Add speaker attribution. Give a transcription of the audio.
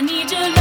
Speaker 1: 你这